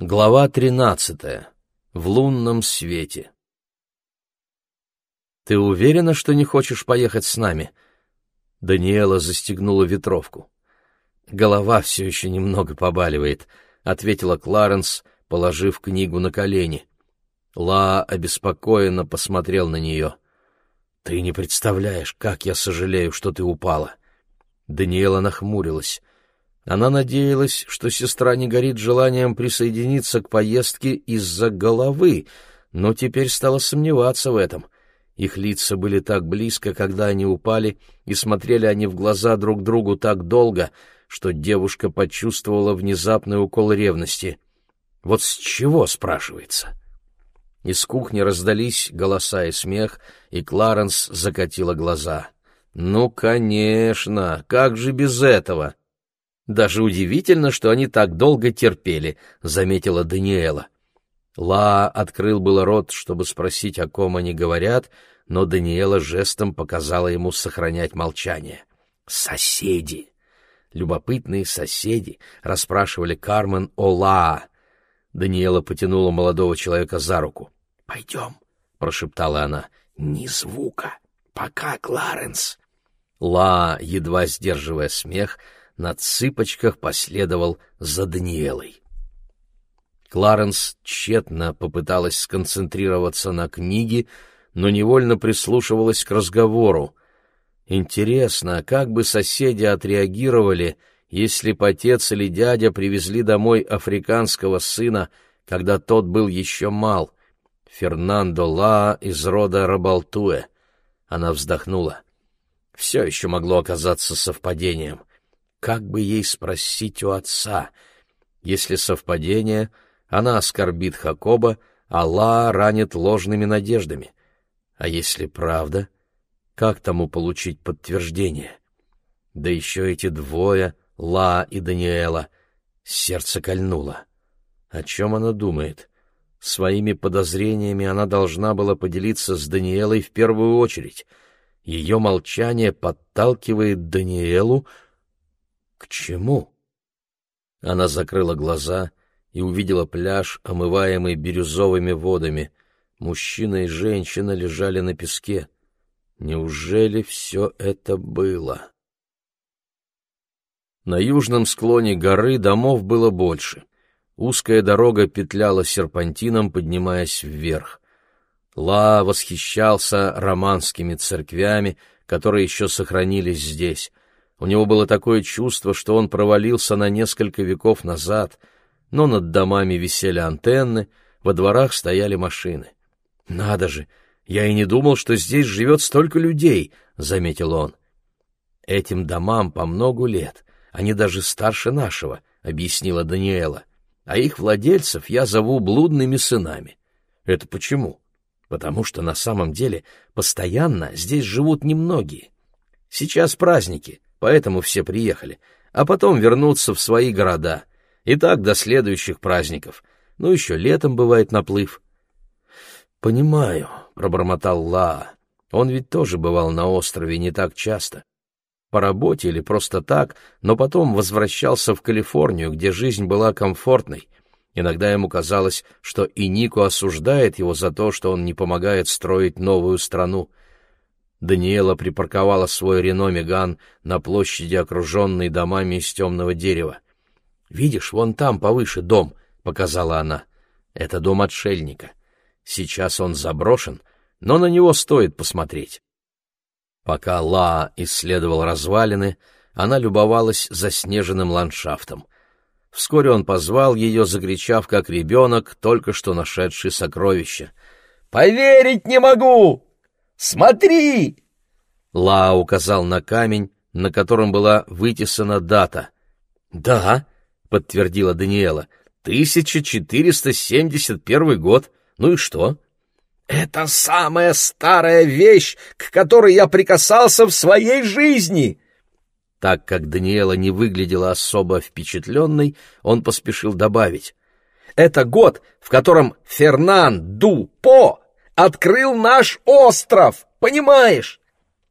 Глава тринадцатая. В лунном свете. «Ты уверена, что не хочешь поехать с нами?» Даниэла застегнула ветровку. «Голова все еще немного побаливает», — ответила Кларенс, положив книгу на колени. Ла обеспокоенно посмотрел на нее. «Ты не представляешь, как я сожалею, что ты упала». Даниэла нахмурилась. Она надеялась, что сестра не горит желанием присоединиться к поездке из-за головы, но теперь стала сомневаться в этом. Их лица были так близко, когда они упали, и смотрели они в глаза друг другу так долго, что девушка почувствовала внезапный укол ревности. Вот с чего, спрашивается? Из кухни раздались голоса и смех, и Кларенс закатила глаза. «Ну, конечно, как же без этого?» Даже удивительно, что они так долго терпели, заметила Даниэла. Ла открыл было рот, чтобы спросить, о ком они говорят, но Даниэла жестом показала ему сохранять молчание. Соседи. Любопытные соседи расспрашивали Кармен о Ла. Даниэла потянула молодого человека за руку. «Пойдем», — прошептала она. «Ни звука. Пока, Кларенс». Ла, едва сдерживая смех, — на цыпочках последовал за Даниэлой. Кларенс тщетно попыталась сконцентрироваться на книге, но невольно прислушивалась к разговору. Интересно, как бы соседи отреагировали, если бы отец или дядя привезли домой африканского сына, когда тот был еще мал, Фернандо Ла из рода Рабалтуэ. Она вздохнула. Все еще могло оказаться совпадением. Как бы ей спросить у отца? Если совпадение, она оскорбит Хакоба, Аллах ранит ложными надеждами. А если правда, как тому получить подтверждение? Да еще эти двое, Ла и Даниэла, сердце кольнуло. О чем она думает? Своими подозрениями она должна была поделиться с Даниэлой в первую очередь. Ее молчание подталкивает Даниэлу к чему? Она закрыла глаза и увидела пляж, омываемый бирюзовыми водами. Мужчина и женщина лежали на песке. Неужели все это было? На южном склоне горы домов было больше. Узкая дорога петляла серпантином, поднимаясь вверх. Ла восхищался романскими церквями, которые еще сохранились здесь. У него было такое чувство, что он провалился на несколько веков назад, но над домами висели антенны, во дворах стояли машины. «Надо же! Я и не думал, что здесь живет столько людей», — заметил он. «Этим домам по многу лет, они даже старше нашего», — объяснила Даниэла. «А их владельцев я зову блудными сынами». «Это почему?» «Потому что на самом деле постоянно здесь живут немногие. Сейчас праздники, поэтому все приехали, а потом вернуться в свои города. И так до следующих праздников. Ну, еще летом бывает наплыв. «Понимаю», — пробормотал Ла. «Он ведь тоже бывал на острове не так часто. По работе или просто так, но потом возвращался в Калифорнию, где жизнь была комфортной. Иногда ему казалось, что и Нико осуждает его за то, что он не помогает строить новую страну. Даниэла припарковала свой Рено Меган на площади, окруженной домами из темного дерева. «Видишь, вон там повыше дом», — показала она. «Это дом отшельника. Сейчас он заброшен, но на него стоит посмотреть». Пока Ла исследовал развалины, она любовалась заснеженным ландшафтом. Вскоре он позвал ее, закричав, как ребенок, только что нашедший сокровище. «Поверить не могу! Смотри!» Ла указал на камень, на котором была вытесана дата. «Да», — подтвердила Даниэла, — «1471 год. Ну и что?» «Это самая старая вещь, к которой я прикасался в своей жизни!» Так как Даниэла не выглядела особо впечатленной, он поспешил добавить. «Это год, в котором Фернан Ду По открыл наш остров, понимаешь?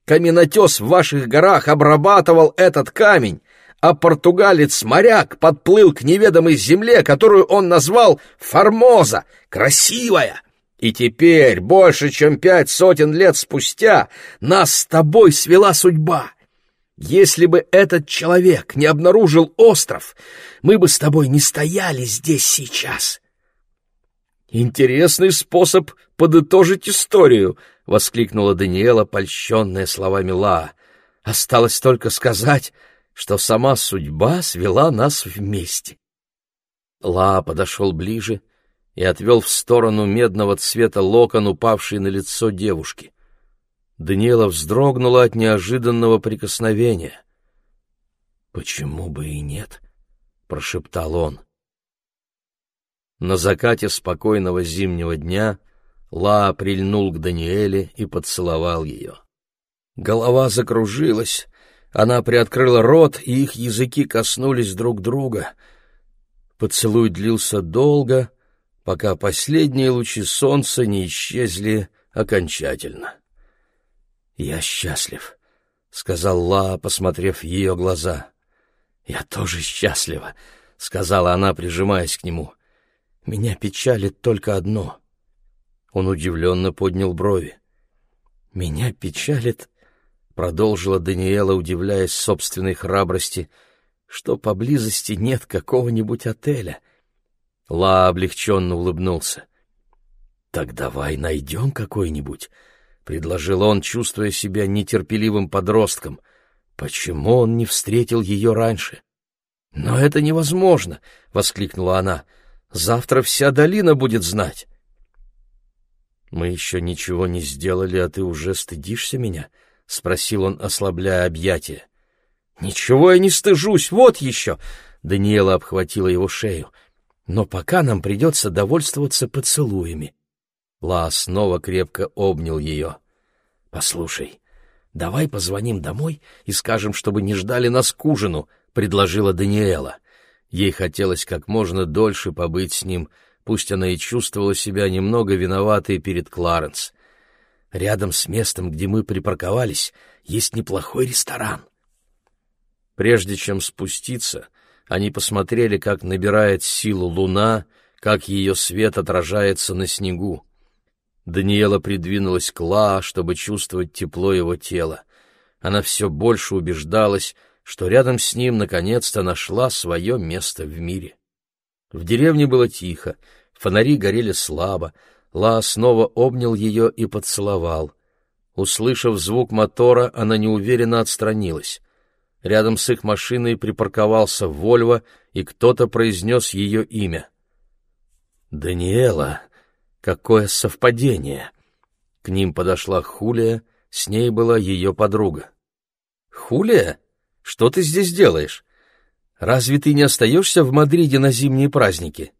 Каменотес в ваших горах обрабатывал этот камень, а португалец-моряк подплыл к неведомой земле, которую он назвал Формоза, красивая. И теперь, больше чем пять сотен лет спустя, нас с тобой свела судьба. Если бы этот человек не обнаружил остров, мы бы с тобой не стояли здесь сейчас. Интересный способ подытожить историю, воскликнула Даниэла, польщенная словами Ла. Осталось только сказать, что сама судьба свела нас вместе. Ла подошел ближе и отвел в сторону медного цвета локон, упавший на лицо девушки. Даниэла вздрогнула от неожиданного прикосновения. «Почему бы и нет?» — прошептал он. На закате спокойного зимнего дня Ла прильнул к Даниэле и поцеловал ее. Голова закружилась, она приоткрыла рот, и их языки коснулись друг друга. Поцелуй длился долго, пока последние лучи солнца не исчезли окончательно. «Я счастлив», — сказал Ла, посмотрев в ее глаза. «Я тоже счастлива», — сказала она, прижимаясь к нему. «Меня печалит только одно». Он удивленно поднял брови. «Меня печалит продолжила Даниэла, удивляясь собственной храбрости, что поблизости нет какого-нибудь отеля. Ла облегченно улыбнулся. «Так давай найдем какой-нибудь», — предложил он, чувствуя себя нетерпеливым подростком. «Почему он не встретил ее раньше?» «Но это невозможно!» — воскликнула она. «Завтра вся долина будет знать!» «Мы еще ничего не сделали, а ты уже стыдишься меня?» — спросил он, ослабляя объятия. «Ничего я не стыжусь, вот еще!» — Даниэла обхватила его шею. «Но пока нам придется довольствоваться поцелуями». Ла снова крепко обнял ее. «Послушай, давай позвоним домой и скажем, чтобы не ждали нас к ужину», — предложила Даниэла. Ей хотелось как можно дольше побыть с ним, пусть она и чувствовала себя немного виноватой перед Кларенс. Рядом с местом, где мы припарковались, есть неплохой ресторан. Прежде чем спуститься, они посмотрели, как набирает силу луна, как ее свет отражается на снегу. Даниэла придвинулась к Ла, чтобы чувствовать тепло его тела. Она все больше убеждалась, что рядом с ним наконец-то нашла свое место в мире. В деревне было тихо, фонари горели слабо, Ла снова обнял ее и поцеловал. Услышав звук мотора, она неуверенно отстранилась. Рядом с их машиной припарковался Вольво, и кто-то произнес ее имя. «Даниэла! Какое совпадение!» К ним подошла Хулия, с ней была ее подруга. «Хулия? Что ты здесь делаешь? Разве ты не остаешься в Мадриде на зимние праздники?»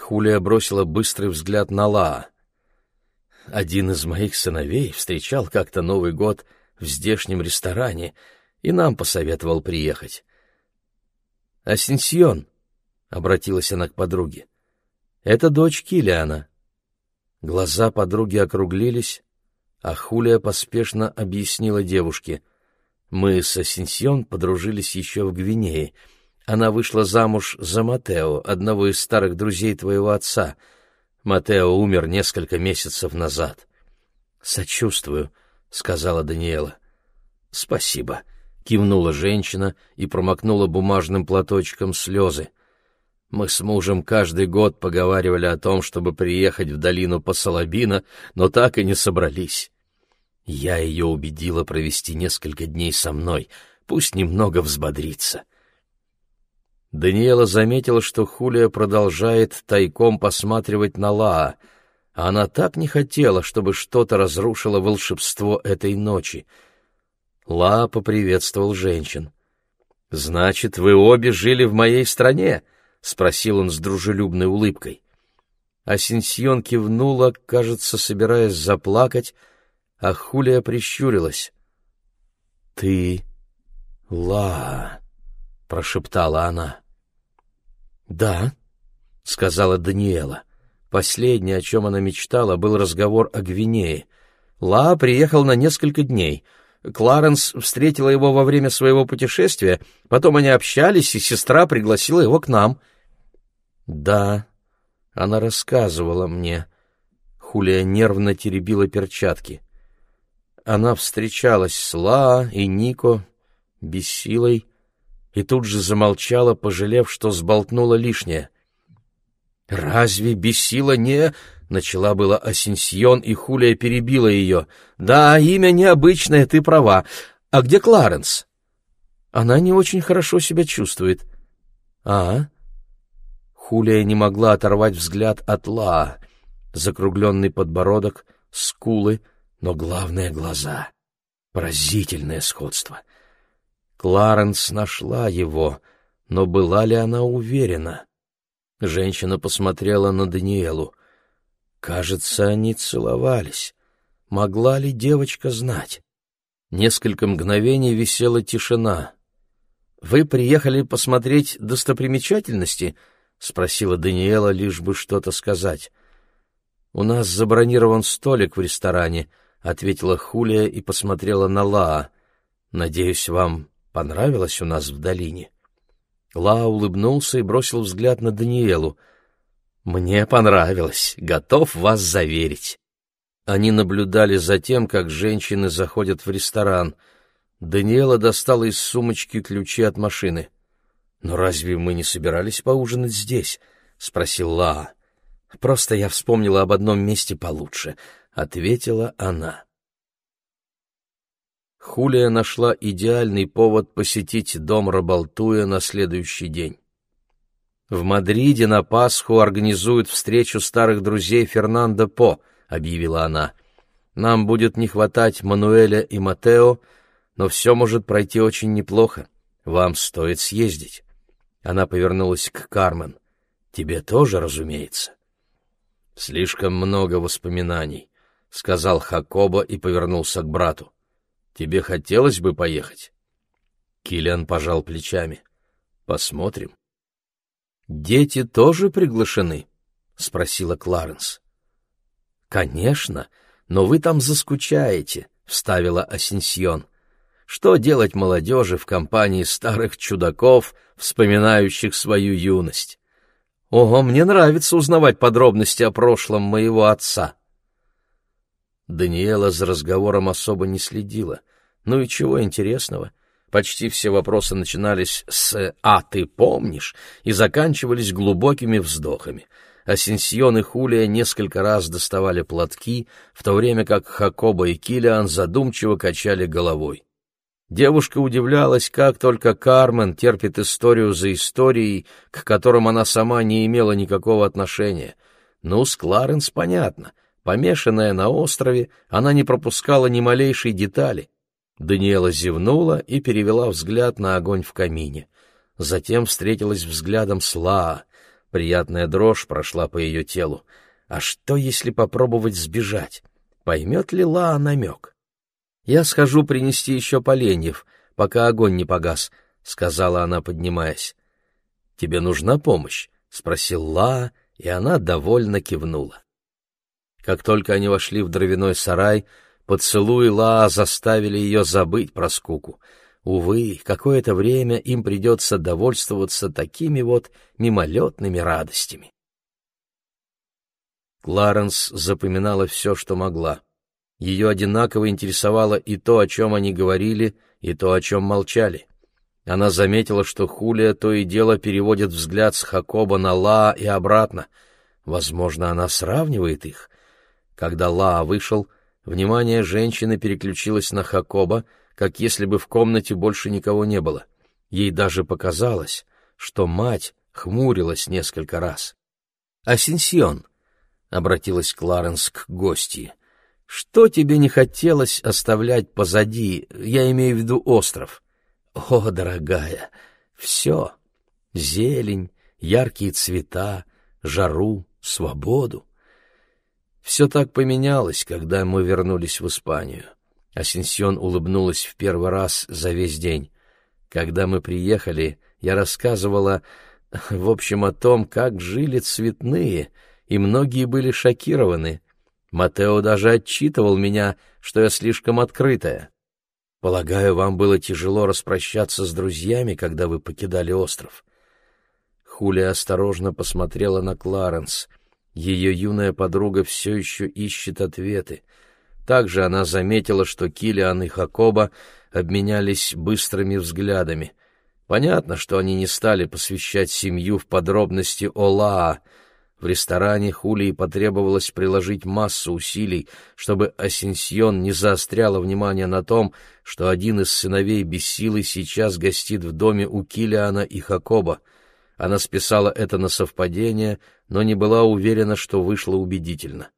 Хулия бросила быстрый взгляд на Лаа. Один из моих сыновей встречал как-то Новый год в здешнем ресторане и нам посоветовал приехать. «Асенсион», — обратилась она к подруге, — «это дочь Килиана». Глаза подруги округлились, а Хулия поспешно объяснила девушке. «Мы с Асенсион подружились еще в Гвинее». Она вышла замуж за Матео, одного из старых друзей твоего отца. Матео умер несколько месяцев назад. Сочувствую, сказала Даниэла. Спасибо, кивнула женщина и промокнула бумажным платочком слезы. Мы с мужем каждый год поговаривали о том, чтобы приехать в долину Посолобина, но так и не собрались. Я ее убедила провести несколько дней со мной, пусть немного взбодрится. Даниэла заметила, что Хулия продолжает тайком посматривать на Лаа. Она так не хотела, чтобы что-то разрушило волшебство этой ночи. Лаа поприветствовал женщин. «Значит, вы обе жили в моей стране?» — спросил он с дружелюбной улыбкой. А Синсьон кивнула, кажется, собираясь заплакать, а Хулия прищурилась. «Ты... Ла...» прошептала она. Да, сказала Даниэла. Последнее, о чем она мечтала, был разговор о Гвинее. Ла приехал на несколько дней. Кларенс встретила его во время своего путешествия, потом они общались, и сестра пригласила его к нам». «Да, она рассказывала мне». Хулия нервно теребила перчатки. Она встречалась с Ла и Нико, бессилой, и тут же замолчала, пожалев, что сболтнула лишнее. «Разве бессила не...» — начала была Асенсьон, и Хулия перебила ее. «Да, имя необычное, ты права. А где Кларенс?» «Она не очень хорошо себя чувствует». «А?» Хулия не могла оторвать взгляд от Ла. Закругленный подбородок, скулы, но главное — глаза. Поразительное сходство. Кларенс нашла его, но была ли она уверена? Женщина посмотрела на Даниэлу. Кажется, они целовались. Могла ли девочка знать? Несколько мгновений висела тишина. «Вы приехали посмотреть достопримечательности?» — спросила Даниэла, лишь бы что-то сказать. «У нас забронирован столик в ресторане», — ответила Хулия и посмотрела на Лаа. «Надеюсь, вам понравилось у нас в долине?» Ла улыбнулся и бросил взгляд на Даниэлу. «Мне понравилось, готов вас заверить». Они наблюдали за тем, как женщины заходят в ресторан. Даниэла достала из сумочки ключи от машины. «Но разве мы не собирались поужинать здесь?» — спросил Ла. «Просто я вспомнила об одном месте получше», — ответила она. Хулия нашла идеальный повод посетить дом Рабалтуя на следующий день. «В Мадриде на Пасху организуют встречу старых друзей Фернандо По», — объявила она. «Нам будет не хватать Мануэля и Матео, но все может пройти очень неплохо. Вам стоит съездить». Она повернулась к Кармен. «Тебе тоже, разумеется». «Слишком много воспоминаний», — сказал Хакоба и повернулся к брату. Тебе хотелось бы поехать?» Киллиан пожал плечами. «Посмотрим». «Дети тоже приглашены?» — спросила Кларенс. «Конечно, но вы там заскучаете», — вставила Асенсьон. «Что делать молодежи в компании старых чудаков, вспоминающих свою юность? Ого, мне нравится узнавать подробности о прошлом моего отца». Даниэла за разговором особо не следила. Ну и чего интересного? Почти все вопросы начинались с «А ты помнишь?» и заканчивались глубокими вздохами. Асенсион и Хулия несколько раз доставали платки, в то время как Хакоба и Килиан задумчиво качали головой. Девушка удивлялась, как только Кармен терпит историю за историей, к которым она сама не имела никакого отношения. Ну, с Кларенс понятно. Помешанная на острове, она не пропускала ни малейшей детали. Даниэла зевнула и перевела взгляд на огонь в камине. Затем встретилась взглядом с Лаа. Приятная дрожь прошла по ее телу. А что, если попробовать сбежать? Поймет ли Лаа намек? «Я схожу принести еще поленьев, пока огонь не погас», — сказала она, поднимаясь. «Тебе нужна помощь?» — спросил Лаа, и она довольно кивнула. Как только они вошли в дровяной сарай, поцелуи Лаа заставили ее забыть про скуку. Увы, какое-то время им придется довольствоваться такими вот мимолетными радостями. Кларенс запоминала все, что могла. Ее одинаково интересовало и то, о чем они говорили, и то, о чем молчали. Она заметила, что Хулия то и дело переводит взгляд с Хакоба на Лаа и обратно. Возможно, она сравнивает их. Когда Лаа вышел, внимание женщины переключилось на Хакоба, как если бы в комнате больше никого не было. Ей даже показалось, что мать хмурилась несколько раз. «Асенсион», — обратилась Кларенс к гостье, — «что тебе не хотелось оставлять позади, я имею в виду остров?» «О, дорогая, все — зелень, яркие цвета, жару, свободу. Все так поменялось, когда мы вернулись в Испанию. Асенсион улыбнулась в первый раз за весь день. Когда мы приехали, я рассказывала, в общем, о том, как жили цветные, и многие были шокированы. Матео даже отчитывал меня, что я слишком открытая. Полагаю, вам было тяжело распрощаться с друзьями, когда вы покидали остров. Хулия осторожно посмотрела на Кларенс. Ее юная подруга все еще ищет ответы. Также она заметила, что Килиан и Хакоба обменялись быстрыми взглядами. Понятно, что они не стали посвящать семью в подробности Олаа, в ресторане Хулии потребовалось приложить массу усилий, чтобы Асенсьон не заостряла внимание на том, что один из сыновей Бессилы сейчас гостит в доме у Килиана и Хакоба. Она списала это на совпадение, но не была уверена, что вышло убедительно.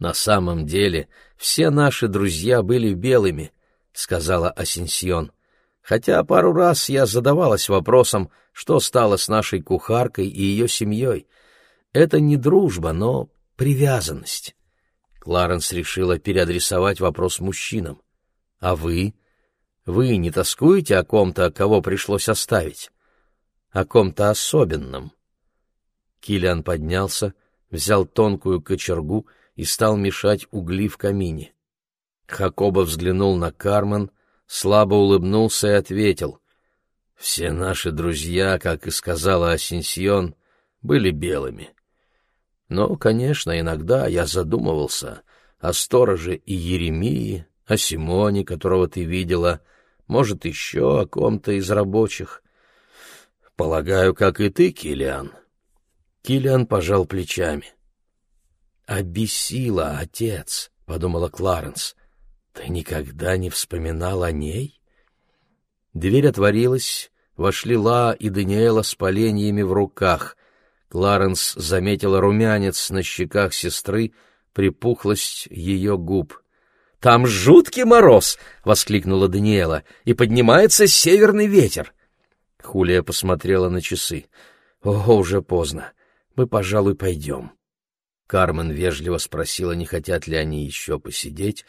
«На самом деле все наши друзья были белыми», — сказала Асенсьон. «Хотя пару раз я задавалась вопросом, что стало с нашей кухаркой и ее семьей». Это не дружба, но привязанность. Кларенс решила переадресовать вопрос мужчинам. А вы? Вы не тоскуете о ком-то, кого пришлось оставить? О ком-то особенном? Килиан поднялся, взял тонкую кочергу и стал мешать угли в камине. Хакоба взглянул на Кармен, слабо улыбнулся и ответил. «Все наши друзья, как и сказала Асенсьон, были белыми. Но, конечно, иногда я задумывался о стороже и Еремии, о Симоне, которого ты видела, может, еще о ком-то из рабочих. Полагаю, как и ты, Килиан. Килиан пожал плечами. «Обессила, отец», — подумала Кларенс. «Ты никогда не вспоминал о ней?» Дверь отворилась, вошли Ла и Даниэла с поленьями в руках. Кларенс заметила румянец на щеках сестры, припухлость ее губ. «Там жуткий мороз!» — воскликнула Даниэла. «И поднимается северный ветер!» Хулия посмотрела на часы. «Ого, уже поздно. Мы, пожалуй, пойдем». Кармен вежливо спросила, не хотят ли они еще посидеть,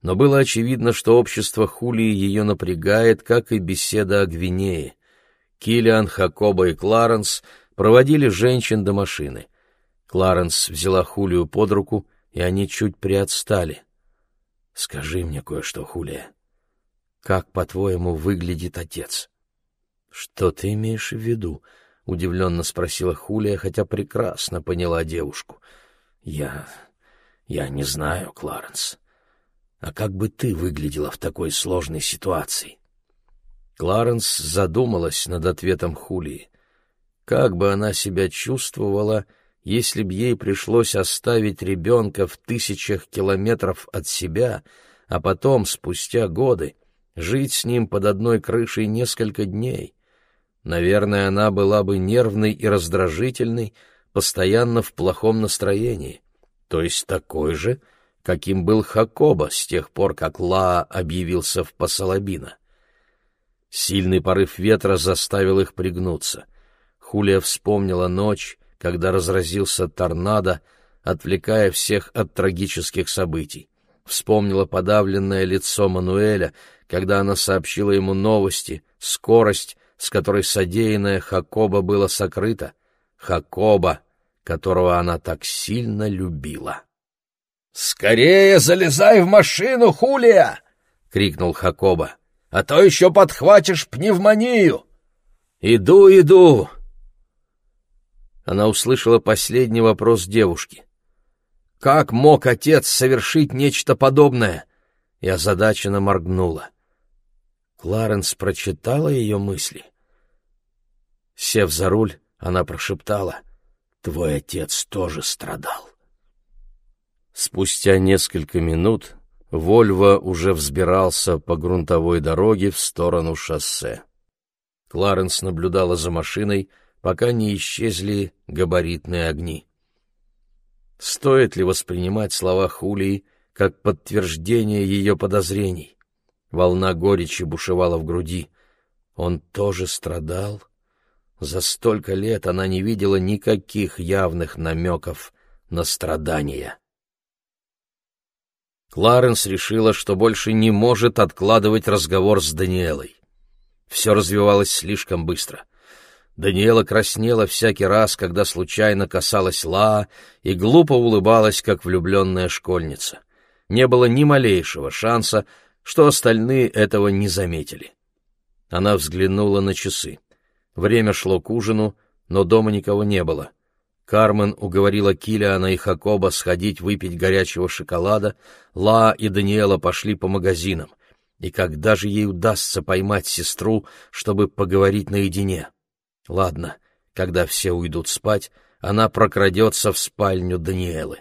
но было очевидно, что общество Хулии ее напрягает, как и беседа о Гвинее. Килиан, Хакоба и Кларенс — проводили женщин до машины. Кларенс взяла Хулию под руку, и они чуть приотстали. «Скажи мне кое-что, Хулия. Как, по-твоему, выглядит отец?» «Что ты имеешь в виду?» — удивленно спросила Хулия, хотя прекрасно поняла девушку. «Я... я не знаю, Кларенс. А как бы ты выглядела в такой сложной ситуации?» Кларенс задумалась над ответом Хулии. Как бы она себя чувствовала, если б ей пришлось оставить ребенка в тысячах километров от себя, а потом, спустя годы, жить с ним под одной крышей несколько дней? Наверное, она была бы нервной и раздражительной, постоянно в плохом настроении, то есть такой же, каким был Хакоба с тех пор, как Лаа объявился в Пасалабино. Сильный порыв ветра заставил их пригнуться — Хулия вспомнила ночь, когда разразился торнадо, отвлекая всех от трагических событий. Вспомнила подавленное лицо Мануэля, когда она сообщила ему новости, скорость, с которой содеянное Хакоба было сокрыто. Хакоба, которого она так сильно любила. «Скорее залезай в машину, Хулия!» — крикнул Хакоба. «А то еще подхватишь пневмонию!» «Иду, иду!» она услышала последний вопрос девушки. «Как мог отец совершить нечто подобное?» И озадаченно моргнула. Кларенс прочитала ее мысли. Сев за руль, она прошептала, «Твой отец тоже страдал». Спустя несколько минут Вольво уже взбирался по грунтовой дороге в сторону шоссе. Кларенс наблюдала за машиной, пока не исчезли габаритные огни. Стоит ли воспринимать слова Хулии как подтверждение ее подозрений? Волна горечи бушевала в груди. Он тоже страдал? За столько лет она не видела никаких явных намеков на страдания. Кларенс решила, что больше не может откладывать разговор с Даниэлой. Все развивалось слишком быстро — Даниэла краснела всякий раз, когда случайно касалась Ла, и глупо улыбалась, как влюбленная школьница. Не было ни малейшего шанса, что остальные этого не заметили. Она взглянула на часы. Время шло к ужину, но дома никого не было. Кармен уговорила Килиана и Хакоба сходить выпить горячего шоколада, Ла и Даниэла пошли по магазинам. И когда же ей удастся поймать сестру, чтобы поговорить наедине? Ладно, когда все уйдут спать, она прокрадется в спальню Даниэлы.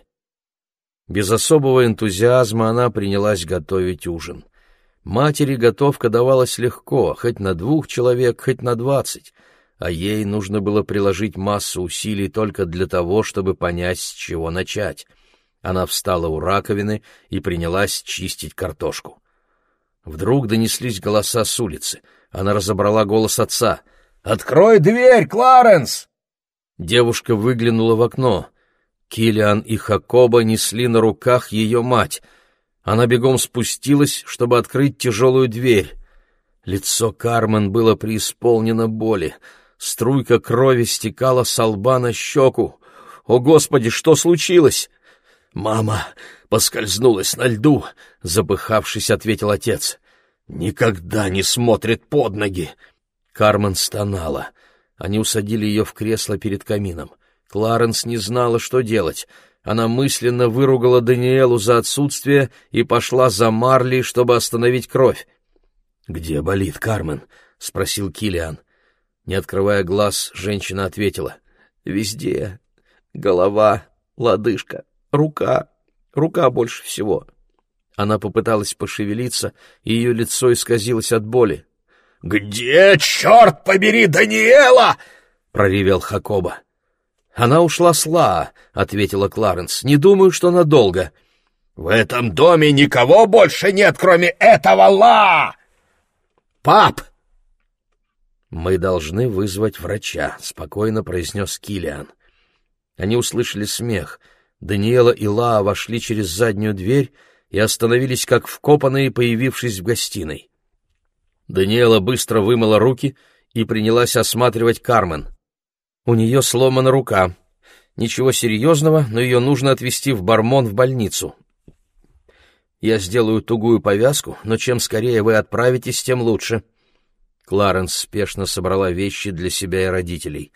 Без особого энтузиазма она принялась готовить ужин. Матери готовка давалась легко, хоть на двух человек, хоть на двадцать, а ей нужно было приложить массу усилий только для того, чтобы понять, с чего начать. Она встала у раковины и принялась чистить картошку. Вдруг донеслись голоса с улицы. Она разобрала голос отца. «Открой дверь, Кларенс!» Девушка выглянула в окно. Килиан и Хакоба несли на руках ее мать. Она бегом спустилась, чтобы открыть тяжелую дверь. Лицо Кармен было преисполнено боли. Струйка крови стекала с лба на щеку. «О, Господи, что случилось?» «Мама поскользнулась на льду», — запыхавшись, ответил отец. «Никогда не смотрит под ноги». Кармен стонала. Они усадили ее в кресло перед камином. Кларенс не знала, что делать. Она мысленно выругала Даниэлу за отсутствие и пошла за Марли, чтобы остановить кровь. «Где болит Кармен?» — спросил Килиан. Не открывая глаз, женщина ответила. «Везде. Голова, лодыжка, рука. Рука больше всего». Она попыталась пошевелиться, и ее лицо исказилось от боли. «Где, черт побери, Даниэла?» — проревел Хакоба. «Она ушла с Ла», — ответила Кларенс. «Не думаю, что надолго». «В этом доме никого больше нет, кроме этого Ла!» «Пап!» «Мы должны вызвать врача», — спокойно произнес Килиан. Они услышали смех. Даниэла и Ла вошли через заднюю дверь и остановились как вкопанные, появившись в гостиной. Даниэла быстро вымыла руки и принялась осматривать Кармен. У нее сломана рука. Ничего серьезного, но ее нужно отвезти в Бармон в больницу. Я сделаю тугую повязку, но чем скорее вы отправитесь, тем лучше. Кларенс спешно собрала вещи для себя и родителей.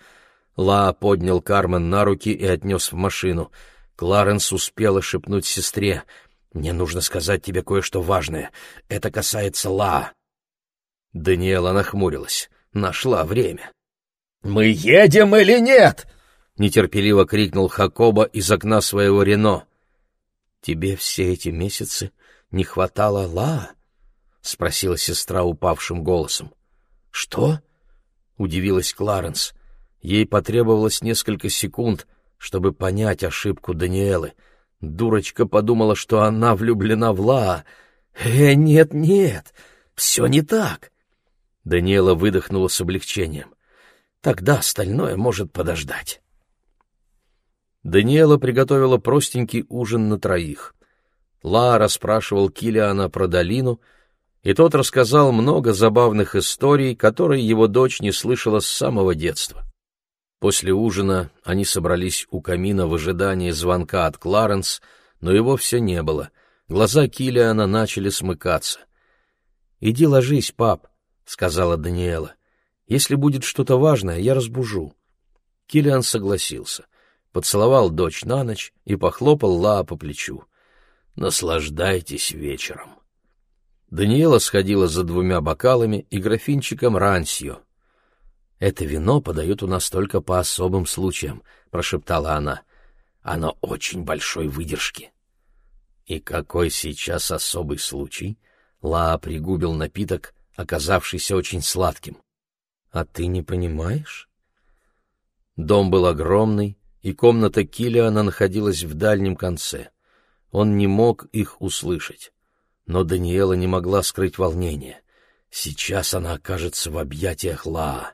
Ла поднял Кармен на руки и отнес в машину. Кларенс успела шепнуть сестре. «Мне нужно сказать тебе кое-что важное. Это касается Ла». Даниэла нахмурилась. Нашла время. «Мы едем или нет?» — нетерпеливо крикнул Хакоба из окна своего Рено. «Тебе все эти месяцы не хватало Ла?» — спросила сестра упавшим голосом. «Что?» — удивилась Кларенс. Ей потребовалось несколько секунд, чтобы понять ошибку Даниэлы. Дурочка подумала, что она влюблена в Ла. «Э, нет-нет, все не так!» Даниэла выдохнула с облегчением. Тогда остальное может подождать. Даниэла приготовила простенький ужин на троих. Ла расспрашивал Килиана про долину, и тот рассказал много забавных историй, которые его дочь не слышала с самого детства. После ужина они собрались у камина в ожидании звонка от Кларенс, но его все не было. Глаза Килиана начали смыкаться. «Иди ложись, пап», — сказала Даниэла. Если будет что-то важное, я разбужу. Килиан согласился, поцеловал дочь на ночь и похлопал Ла по плечу. Наслаждайтесь вечером. Даниэла сходила за двумя бокалами и графинчиком рансио. «Это вино подают у нас только по особым случаям», — прошептала она. «Оно очень большой выдержки». «И какой сейчас особый случай?» Ла пригубил напиток, оказавшийся очень сладким. А ты не понимаешь? Дом был огромный, и комната Килиана находилась в дальнем конце. Он не мог их услышать. Но Даниэла не могла скрыть волнение. Сейчас она окажется в объятиях Лаа.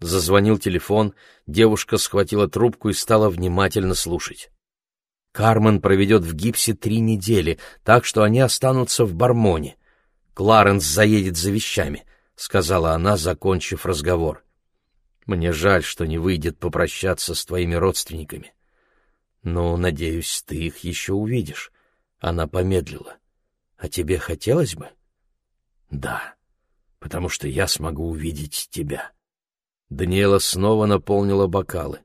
Зазвонил телефон, девушка схватила трубку и стала внимательно слушать. Кармен проведет в гипсе три недели, так что они останутся в Бармоне. Кларенс заедет за вещами. — сказала она, закончив разговор. «Мне жаль, что не выйдет попрощаться с твоими родственниками. Но, надеюсь, ты их еще увидишь». Она помедлила. А тебе хотелось бы? Да, потому что я смогу увидеть тебя. Даниэла снова наполнила бокалы.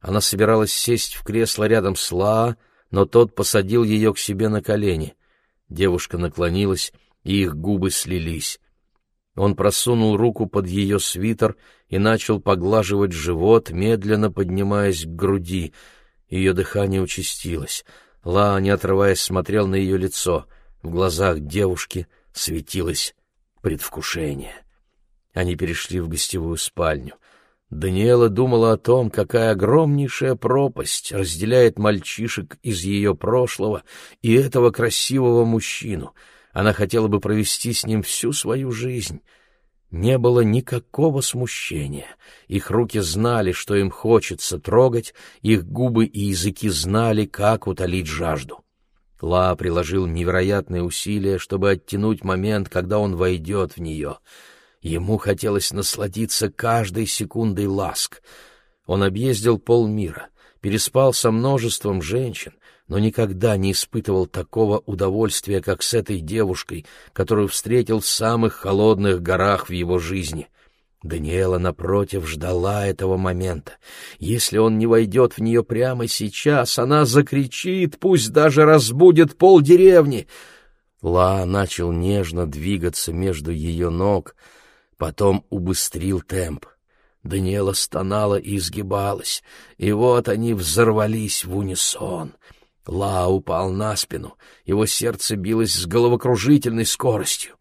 Она собиралась сесть в кресло рядом с Лаа, но тот посадил ее к себе на колени. Девушка наклонилась, и их губы слились. Он просунул руку под ее свитер и начал поглаживать живот, медленно поднимаясь к груди. Ее дыхание участилось. Ла, не отрываясь, смотрел на ее лицо. В глазах девушки светилось предвкушение. Они перешли в гостевую спальню. Даниэла думала о том, какая огромнейшая пропасть разделяет мальчишек из ее прошлого и этого красивого мужчину — она хотела бы провести с ним всю свою жизнь. Не было никакого смущения. Их руки знали, что им хочется трогать, их губы и языки знали, как утолить жажду. Ла приложил невероятные усилия, чтобы оттянуть момент, когда он войдет в нее. Ему хотелось насладиться каждой секундой ласк. Он объездил полмира, переспал со множеством женщин, но никогда не испытывал такого удовольствия, как с этой девушкой, которую встретил в самых холодных горах в его жизни. Даниэла, напротив, ждала этого момента. Если он не войдет в нее прямо сейчас, она закричит, пусть даже разбудит полдеревни. Ла начал нежно двигаться между ее ног, потом убыстрил темп. Даниэла стонала и изгибалась, и вот они взорвались в унисон — Ла упал на спину, его сердце билось с головокружительной скоростью.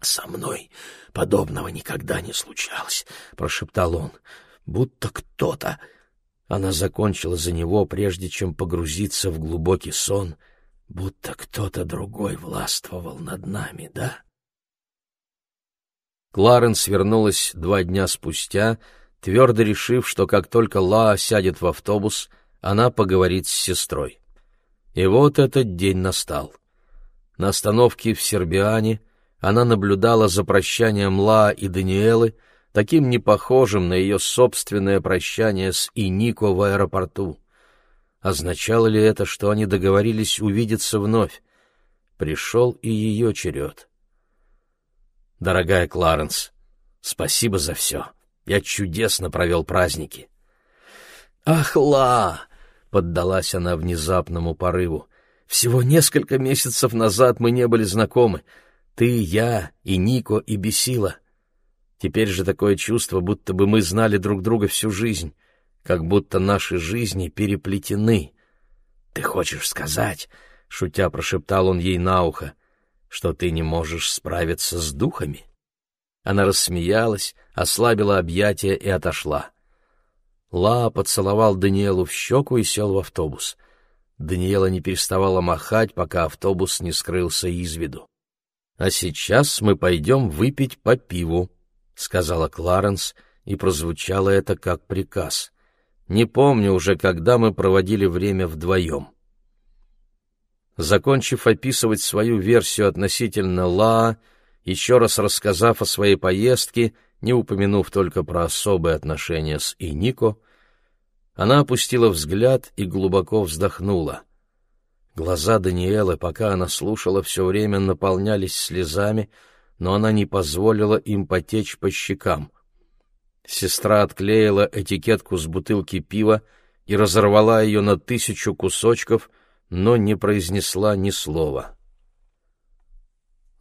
«Со мной подобного никогда не случалось», — прошептал он, — «будто кто-то...» Она закончила за него, прежде чем погрузиться в глубокий сон, будто кто-то другой властвовал над нами, да? Кларенс вернулась два дня спустя, твердо решив, что как только Ла сядет в автобус, она поговорит с сестрой. И вот этот день настал. На остановке в Сербиане она наблюдала за прощанием Ла и Даниэлы, таким непохожим на ее собственное прощание с Инико в аэропорту. Означало ли это, что они договорились увидеться вновь? Пришел и ее черед. «Дорогая Кларенс, спасибо за все. Я чудесно провел праздники». «Ах, Ла!» Поддалась она внезапному порыву. Всего несколько месяцев назад мы не были знакомы. Ты, я и Нико и Бесила. Теперь же такое чувство, будто бы мы знали друг друга всю жизнь, как будто наши жизни переплетены. Ты хочешь сказать, шутя прошептал он ей на ухо, что ты не можешь справиться с духами? Она рассмеялась, ослабила объятия и отошла. Ла поцеловал Даниэлу в щеку и сел в автобус. Даниэла не переставала махать, пока автобус не скрылся из виду. «А сейчас мы пойдем выпить по пиву», — сказала Кларенс, и прозвучало это как приказ. «Не помню уже, когда мы проводили время вдвоем». Закончив описывать свою версию относительно Ла, еще раз рассказав о своей поездке, — не упомянув только про особые отношения с Инико, она опустила взгляд и глубоко вздохнула. Глаза Даниэлы, пока она слушала, все время наполнялись слезами, но она не позволила им потечь по щекам. Сестра отклеила этикетку с бутылки пива и разорвала ее на тысячу кусочков, но не произнесла ни слова.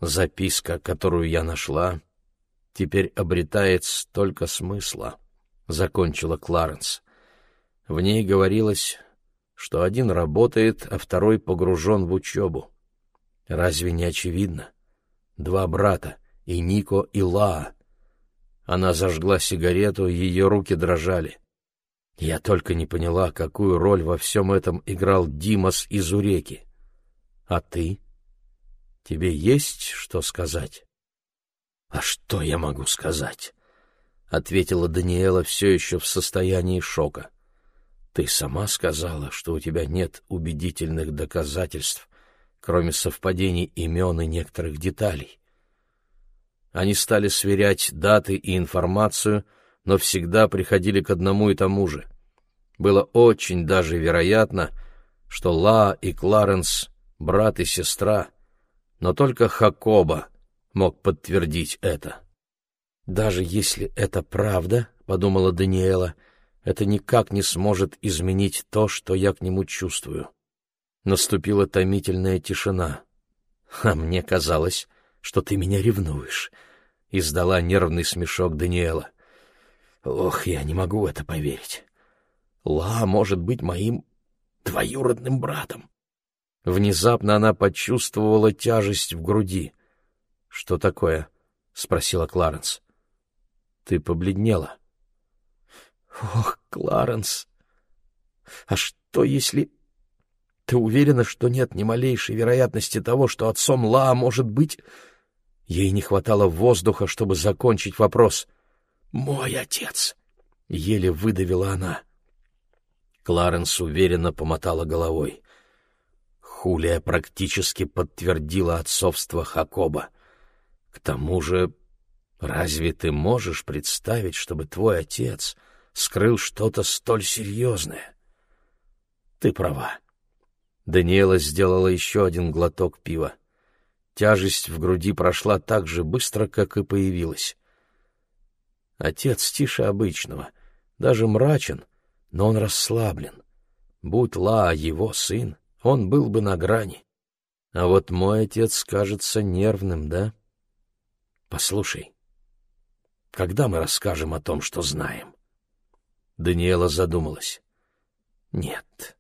Записка, которую я нашла, теперь обретает столько смысла, — закончила Кларенс. В ней говорилось, что один работает, а второй погружен в учебу. Разве не очевидно? Два брата, и Нико, и Лаа. Она зажгла сигарету, ее руки дрожали. Я только не поняла, какую роль во всем этом играл Димас из Уреки. А ты? Тебе есть что сказать? «А что я могу сказать?» — ответила Даниэла все еще в состоянии шока. «Ты сама сказала, что у тебя нет убедительных доказательств, кроме совпадений имен и некоторых деталей. Они стали сверять даты и информацию, но всегда приходили к одному и тому же. Было очень даже вероятно, что Ла и Кларенс, брат и сестра — но только Хакоба мог подтвердить это. «Даже если это правда, — подумала Даниэла, — это никак не сможет изменить то, что я к нему чувствую». Наступила томительная тишина. «А мне казалось, что ты меня ревнуешь», — издала нервный смешок Даниэла. «Ох, я не могу это поверить. Ла может быть моим двоюродным братом». Внезапно она почувствовала тяжесть в груди. «Что такое?» — спросила Кларенс. «Ты побледнела». «Ох, Кларенс! А что, если...» Ты уверена, что нет ни малейшей вероятности того, что отцом Ла может быть... Ей не хватало воздуха, чтобы закончить вопрос. «Мой отец!» — еле выдавила она. Кларенс уверенно помотала головой. Хулия практически подтвердила отцовство Хакоба. К тому же, разве ты можешь представить, чтобы твой отец скрыл что-то столь серьезное? Ты права. Даниэла сделала еще один глоток пива. Тяжесть в груди прошла так же быстро, как и появилась. Отец тише обычного, даже мрачен, но он расслаблен. Будь Ла его сын, он был бы на грани. А вот мой отец кажется нервным, да? Послушай, когда мы расскажем о том, что знаем? Даниэла задумалась. Нет,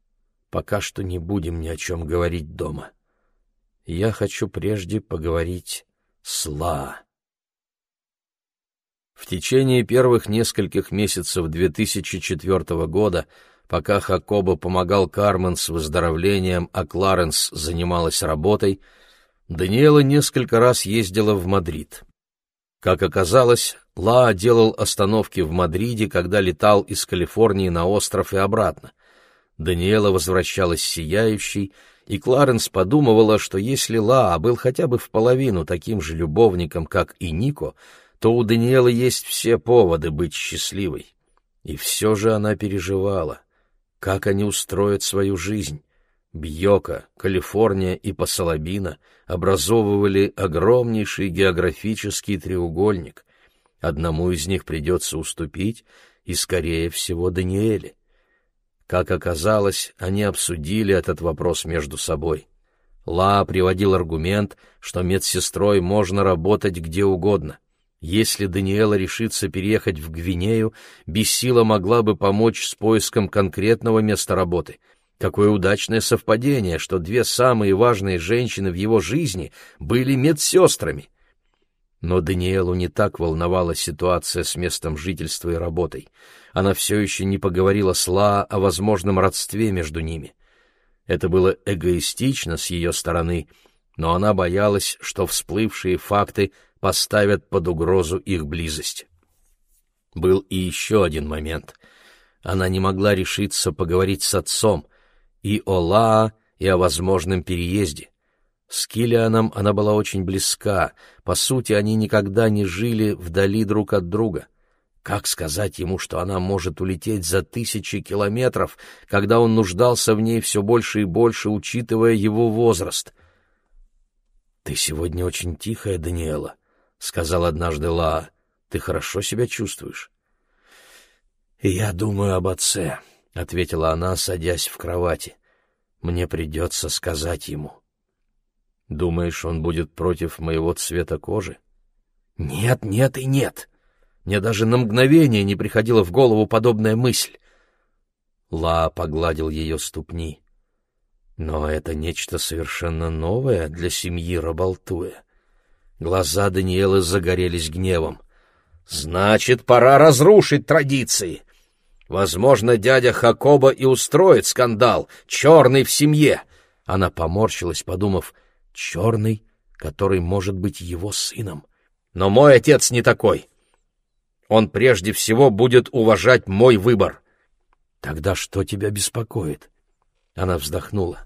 пока что не будем ни о чем говорить дома. Я хочу прежде поговорить с Ла. В течение первых нескольких месяцев 2004 года, пока Хакоба помогал Кармен с выздоровлением, а Кларенс занималась работой, Даниэла несколько раз ездила в Мадрид. Как оказалось, Ла делал остановки в Мадриде, когда летал из Калифорнии на остров и обратно. Даниэла возвращалась сияющей, и Кларенс подумывала, что если Лаа был хотя бы в половину таким же любовником, как и Нико, то у Даниэлы есть все поводы быть счастливой. И все же она переживала, как они устроят свою жизнь. Бьока, Калифорния и Пасалабина образовывали огромнейший географический треугольник. Одному из них придется уступить, и, скорее всего, Даниэле. Как оказалось, они обсудили этот вопрос между собой. Ла приводил аргумент, что медсестрой можно работать где угодно. Если Даниэла решится переехать в Гвинею, Бессила могла бы помочь с поиском конкретного места работы. Какое удачное совпадение, что две самые важные женщины в его жизни были медсестрами. Но Даниэлу не так волновала ситуация с местом жительства и работой. Она все еще не поговорила с Ла о возможном родстве между ними. Это было эгоистично с ее стороны, но она боялась, что всплывшие факты поставят под угрозу их близость. Был и еще один момент. Она не могла решиться поговорить с отцом и о Ла, и о возможном переезде. С Килианом она была очень близка, по сути, они никогда не жили вдали друг от друга. Как сказать ему, что она может улететь за тысячи километров, когда он нуждался в ней все больше и больше, учитывая его возраст? «Ты сегодня очень тихая, Даниэла», — сказал однажды Лаа. «Ты хорошо себя чувствуешь?» «Я думаю об отце», — ответила она, садясь в кровати. «Мне придется сказать ему». Думаешь, он будет против моего цвета кожи? Нет, нет и нет. Мне даже на мгновение не приходила в голову подобная мысль. Ла погладил ее ступни. Но это нечто совершенно новое для семьи Рабалтуя. Глаза Даниэлы загорелись гневом. «Значит, пора разрушить традиции. Возможно, дядя Хакоба и устроит скандал, черный в семье». Она поморщилась, подумав, — черный, который может быть его сыном. Но мой отец не такой. Он прежде всего будет уважать мой выбор. Тогда что тебя беспокоит? Она вздохнула.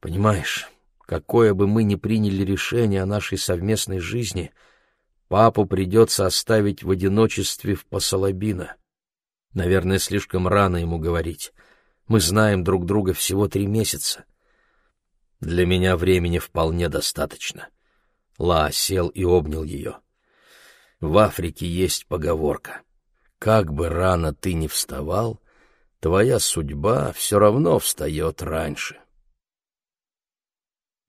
Понимаешь, какое бы мы ни приняли решение о нашей совместной жизни, папу придется оставить в одиночестве в Посолобино. Наверное, слишком рано ему говорить. Мы знаем друг друга всего три месяца. Для меня времени вполне достаточно. Ла сел и обнял ее. В Африке есть поговорка. Как бы рано ты ни вставал, твоя судьба все равно встает раньше.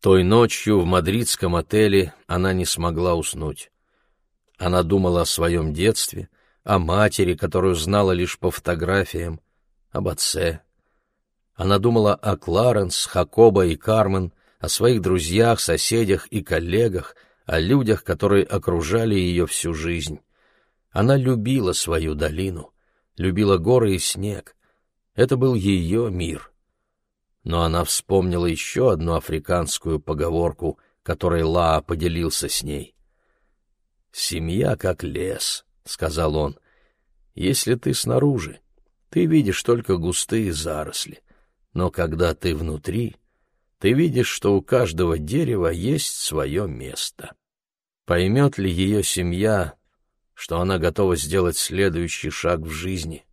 Той ночью в мадридском отеле она не смогла уснуть. Она думала о своем детстве, о матери, которую знала лишь по фотографиям, об отце. Она думала о Кларенс, Хакоба и Кармен, о своих друзьях, соседях и коллегах, о людях, которые окружали ее всю жизнь. Она любила свою долину, любила горы и снег. Это был ее мир. Но она вспомнила еще одну африканскую поговорку, которой Лаа поделился с ней. «Семья как лес», — сказал он. «Если ты снаружи, ты видишь только густые заросли, но когда ты внутри, ты видишь, что у каждого дерева есть свое место. Поймет ли ее семья, что она готова сделать следующий шаг в жизни?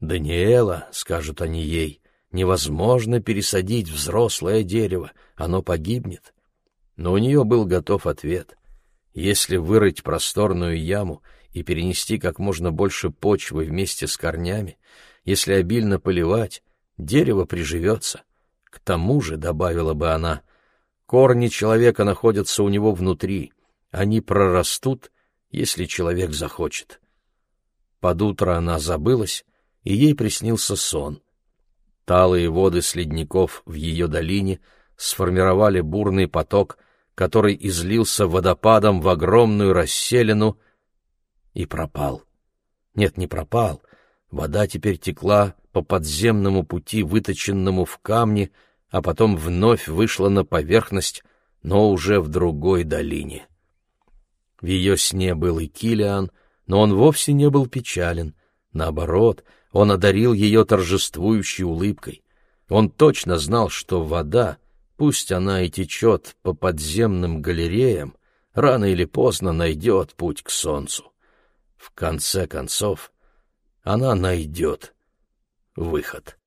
«Даниэла», — скажут они ей, — «невозможно пересадить взрослое дерево, оно погибнет». Но у нее был готов ответ. Если вырыть просторную яму и перенести как можно больше почвы вместе с корнями, если обильно поливать, дерево приживется. К тому же, — добавила бы она, — корни человека находятся у него внутри, они прорастут, если человек захочет. Под утро она забылась, и ей приснился сон. Талые воды с ледников в ее долине сформировали бурный поток, который излился водопадом в огромную расселину и пропал. Нет, не пропал. Вода теперь текла по подземному пути, выточенному в камне, а потом вновь вышла на поверхность, но уже в другой долине. В ее сне был и Килиан, но он вовсе не был печален. Наоборот, он одарил ее торжествующей улыбкой. Он точно знал, что вода, пусть она и течет по подземным галереям, рано или поздно найдет путь к солнцу. В конце концов, она найдет выход.